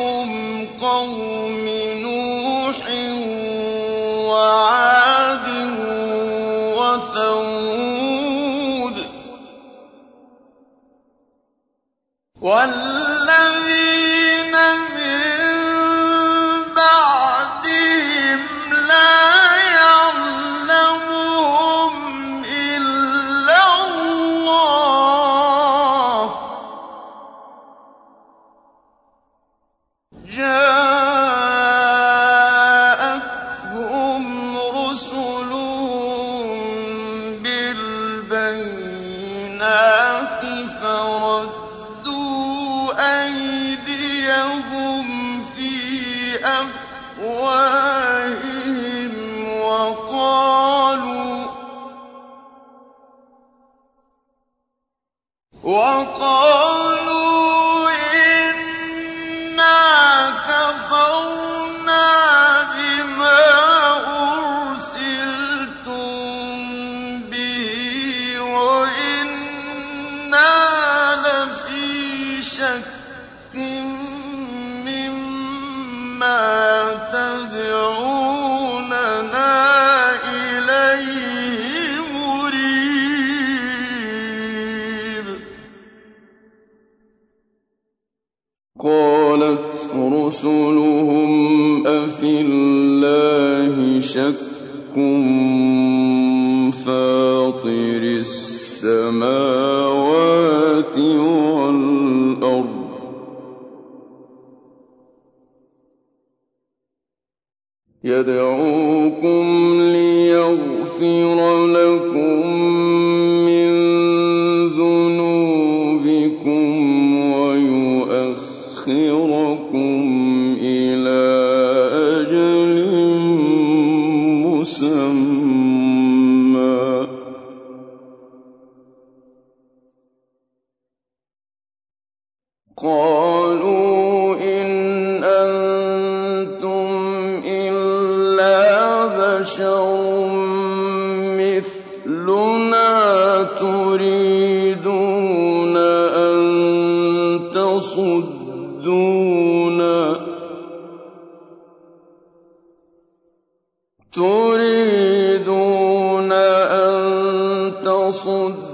قَبْلِكُمْ قَوْمِ نُوحٍ وَعَادٍ وَثَمُودَ ۛ وَالَّذِينَ يَدْعُوكُمْ تَصُدُّونَا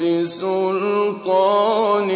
بِسُلْطَانٍ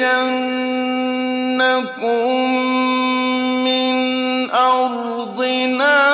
لَنُخْرِجَنَّكُم مِّنْ أَرْضِنَا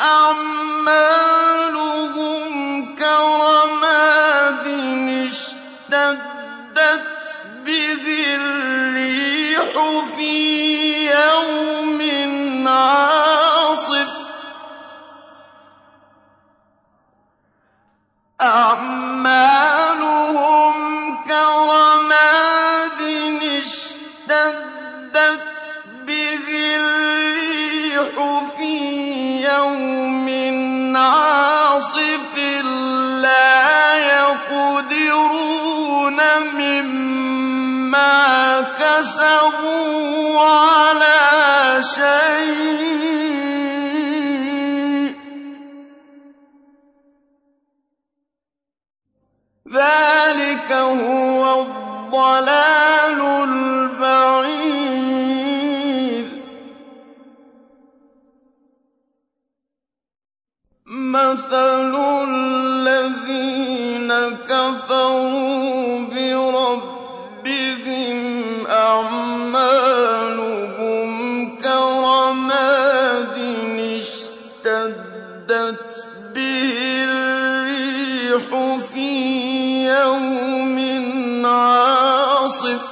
أَعْمَالُهُمْ على شيء. الريح في يوم عاصف.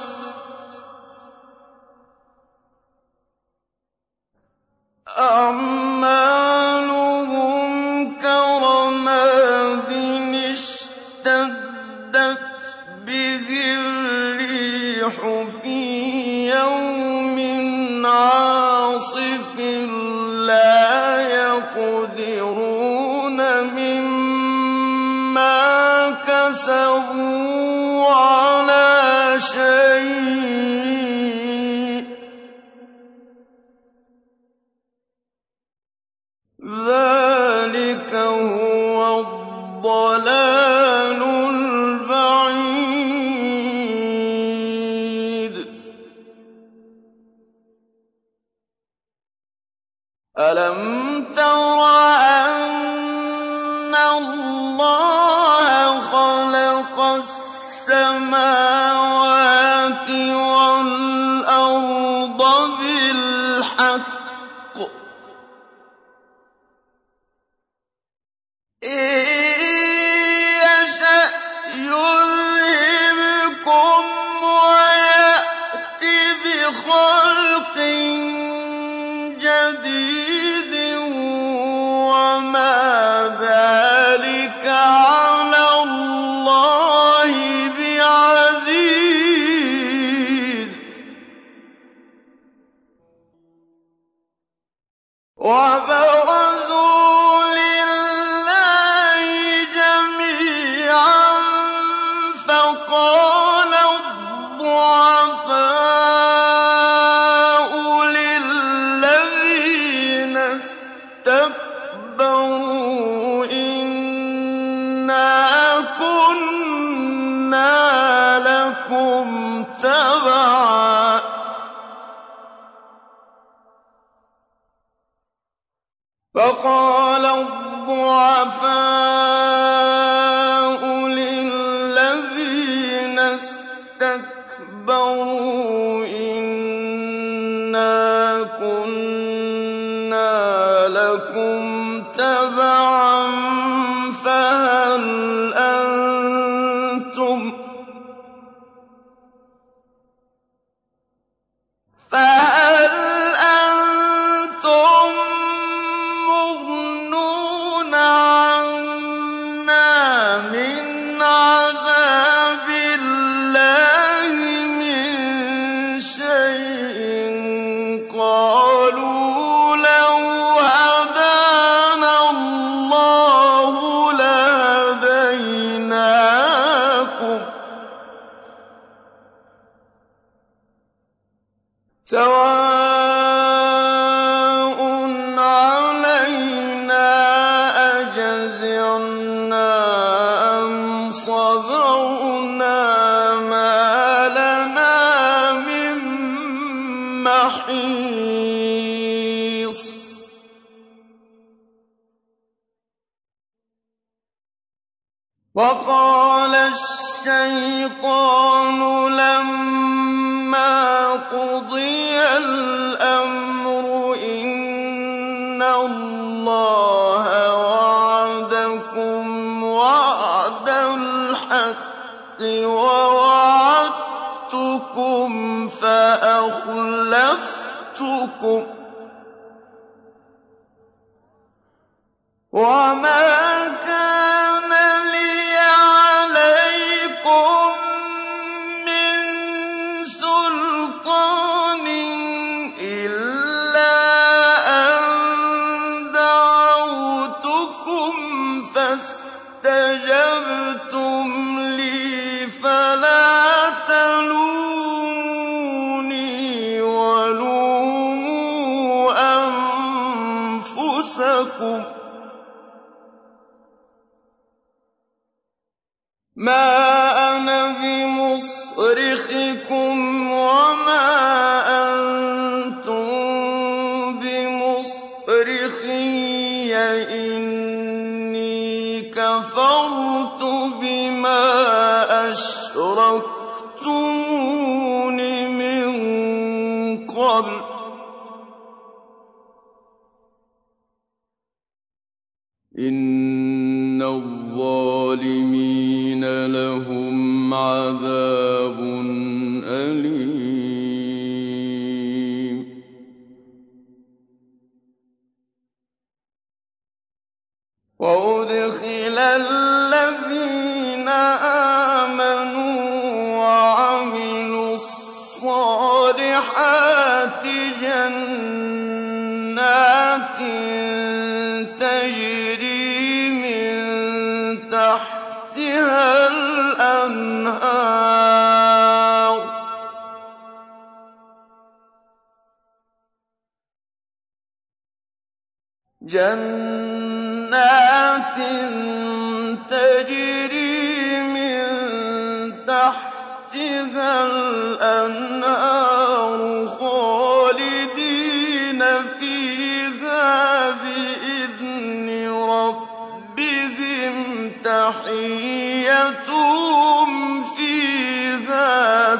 وما من تحتها الأنهار. جنات تجري من تحتها الأنهار.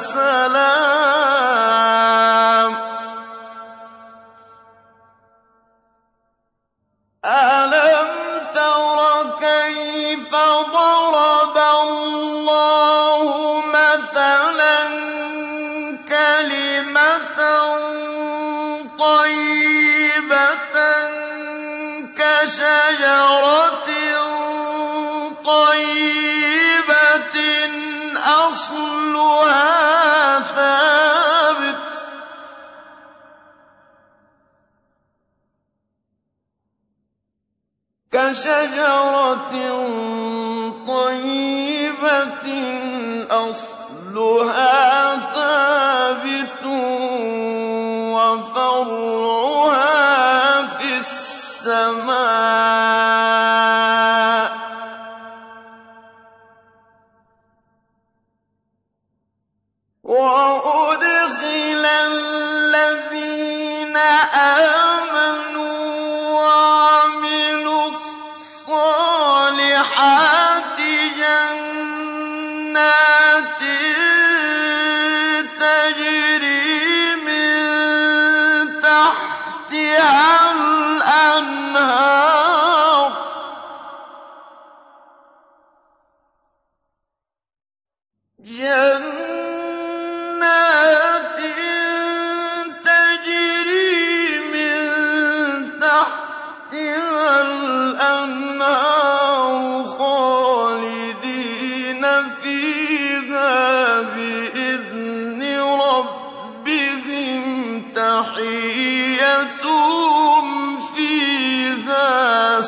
سلام. كشجرة طيبة أصلها ثابت.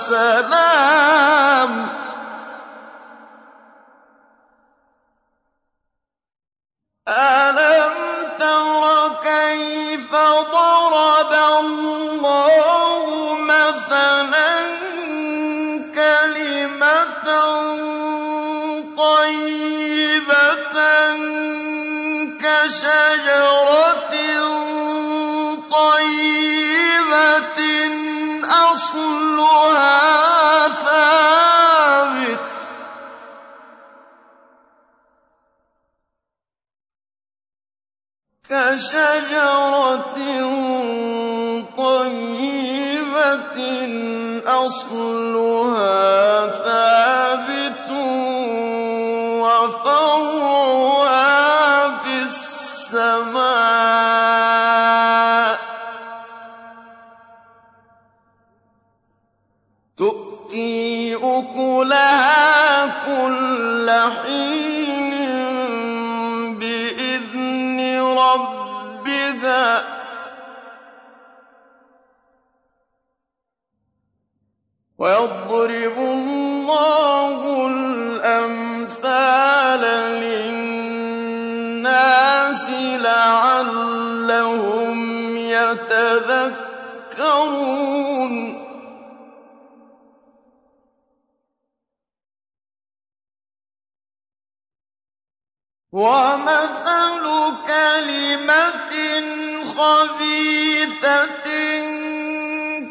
وسلام تذكرون. ومثل كلمة خبيثة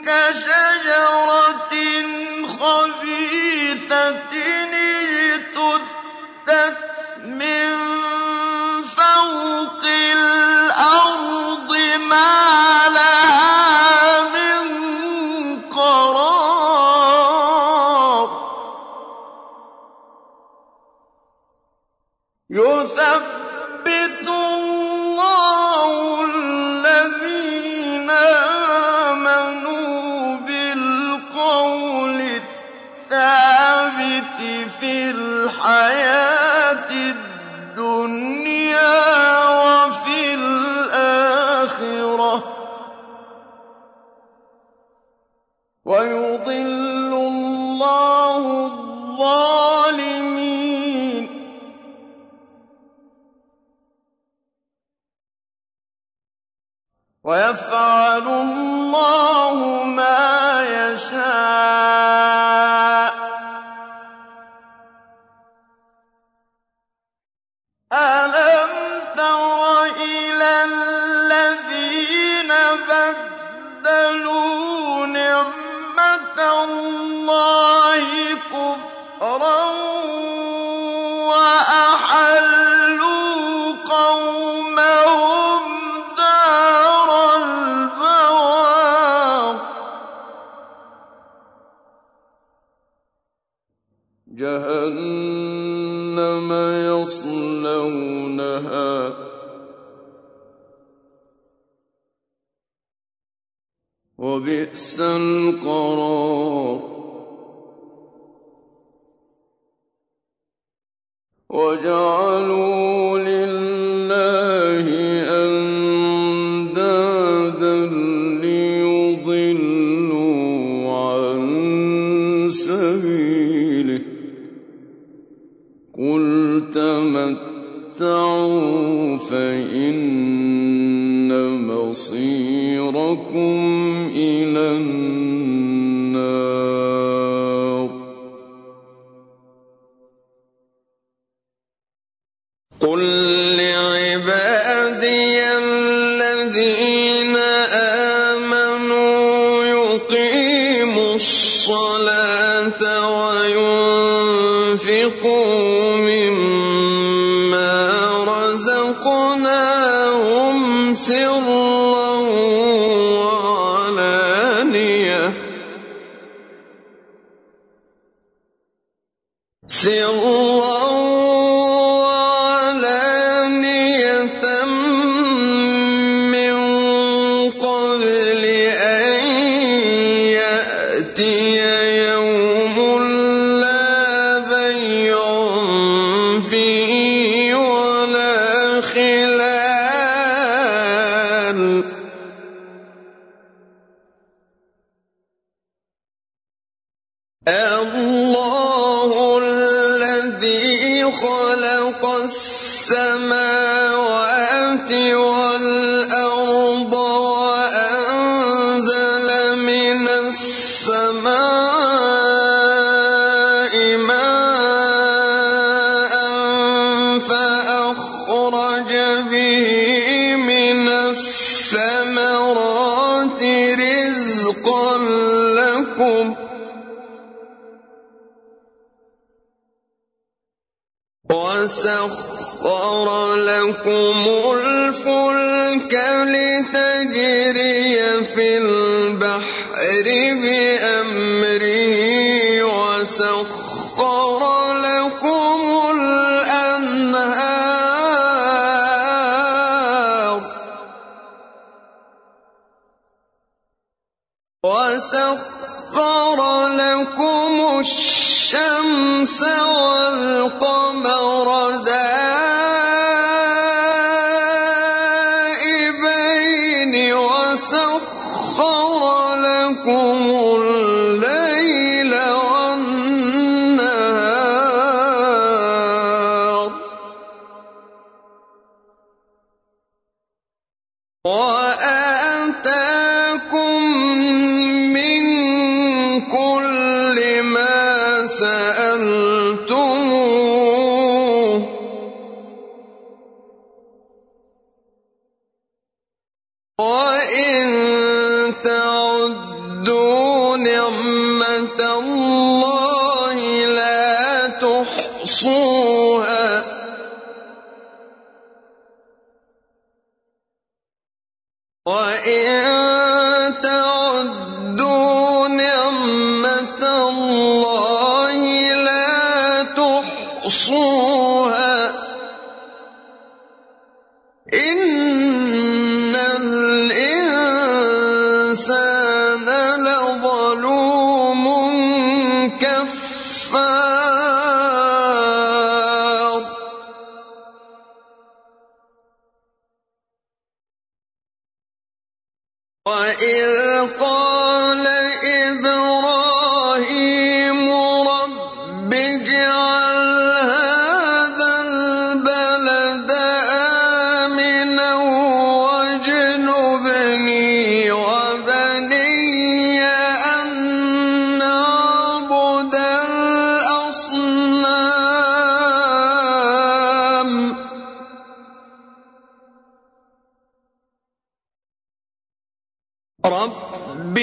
كشجرة خبيثة اجتثت ويفعل الله يُنذِرَكُمْ إِلَى النَّارِ وَإِن رب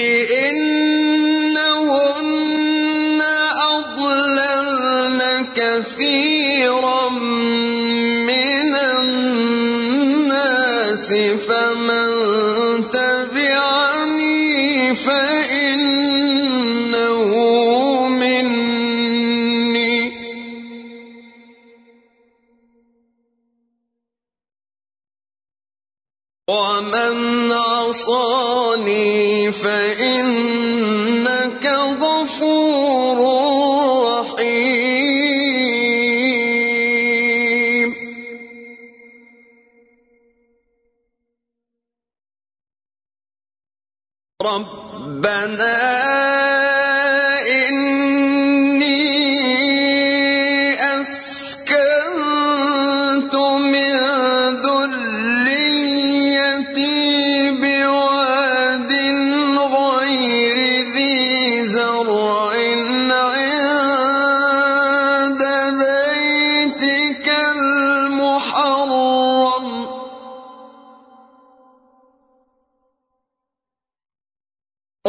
إنهن أضللن كثيرا من الناس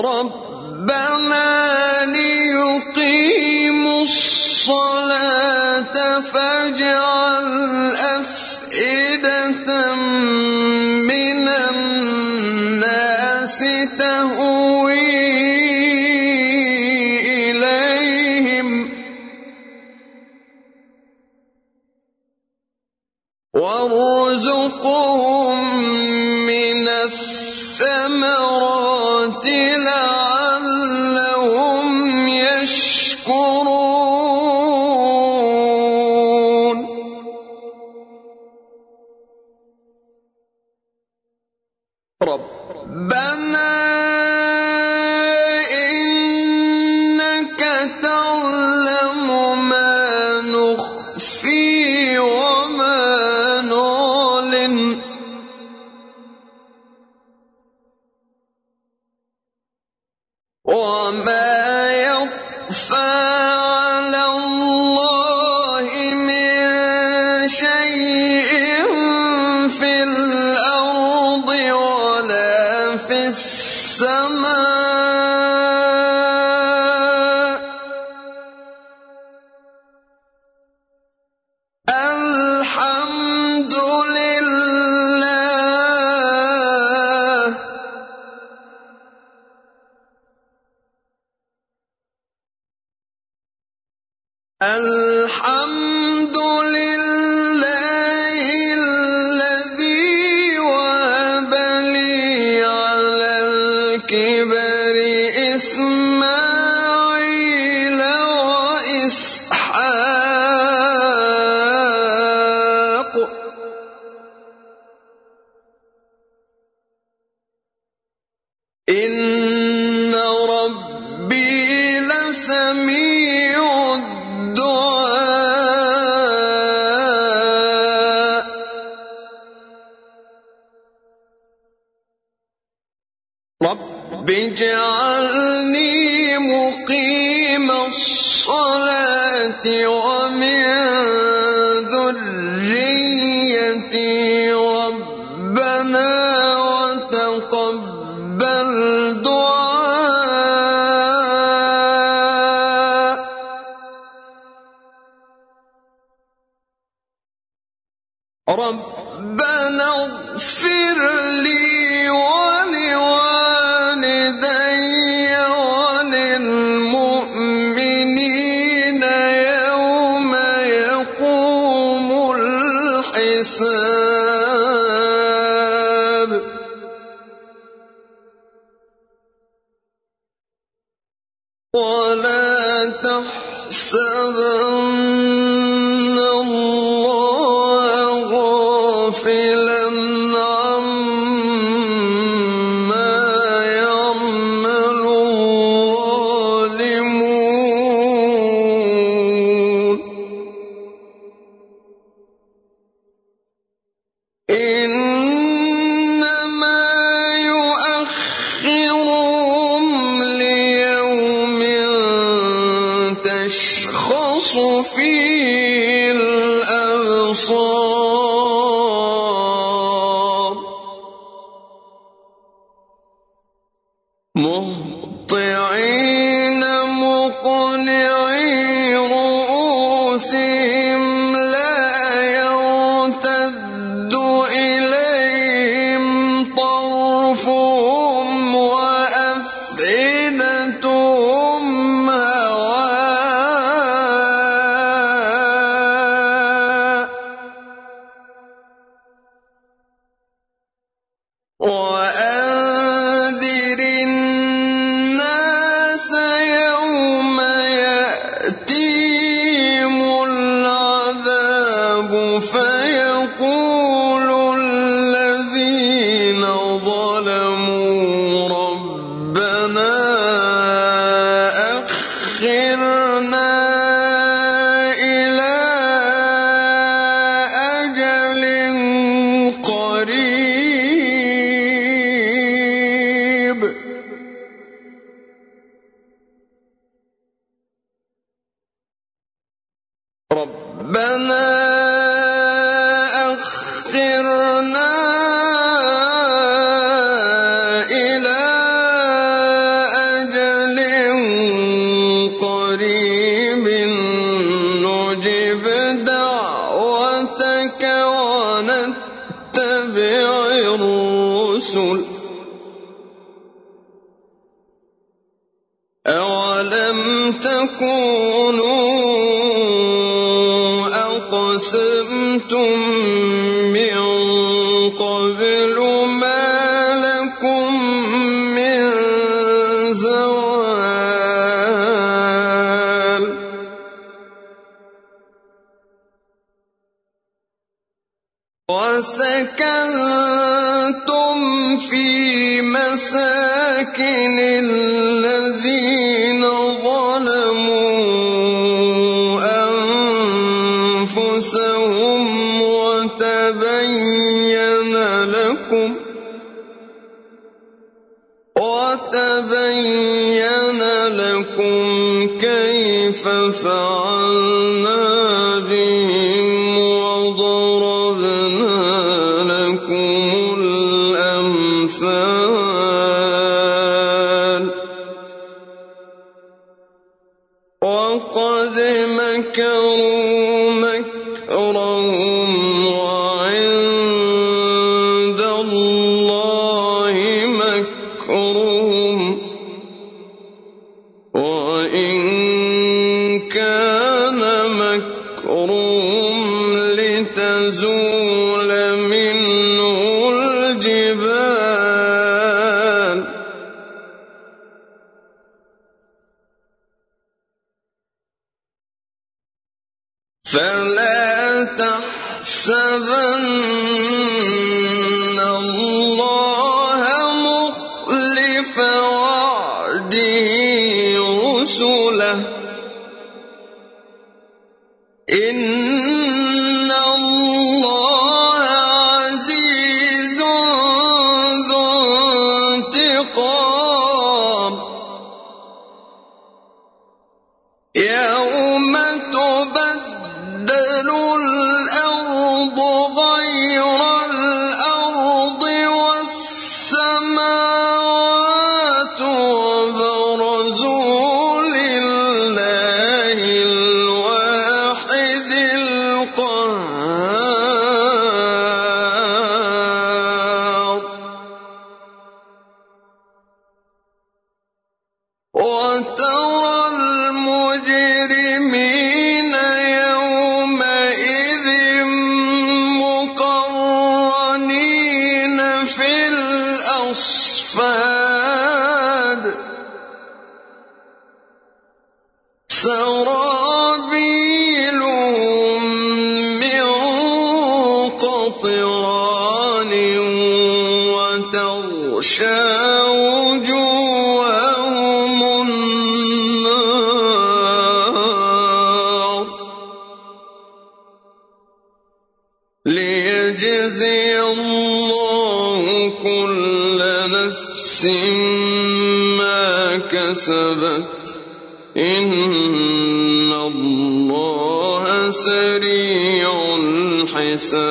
ربنا ليقيموا الصلاة الحمد ربنا اغفر لي أَمْ تَكُونُوا أَقْسَمْتُم مِّن قَبْلُ شكر لتزول كسبت إن الله سريع الحساب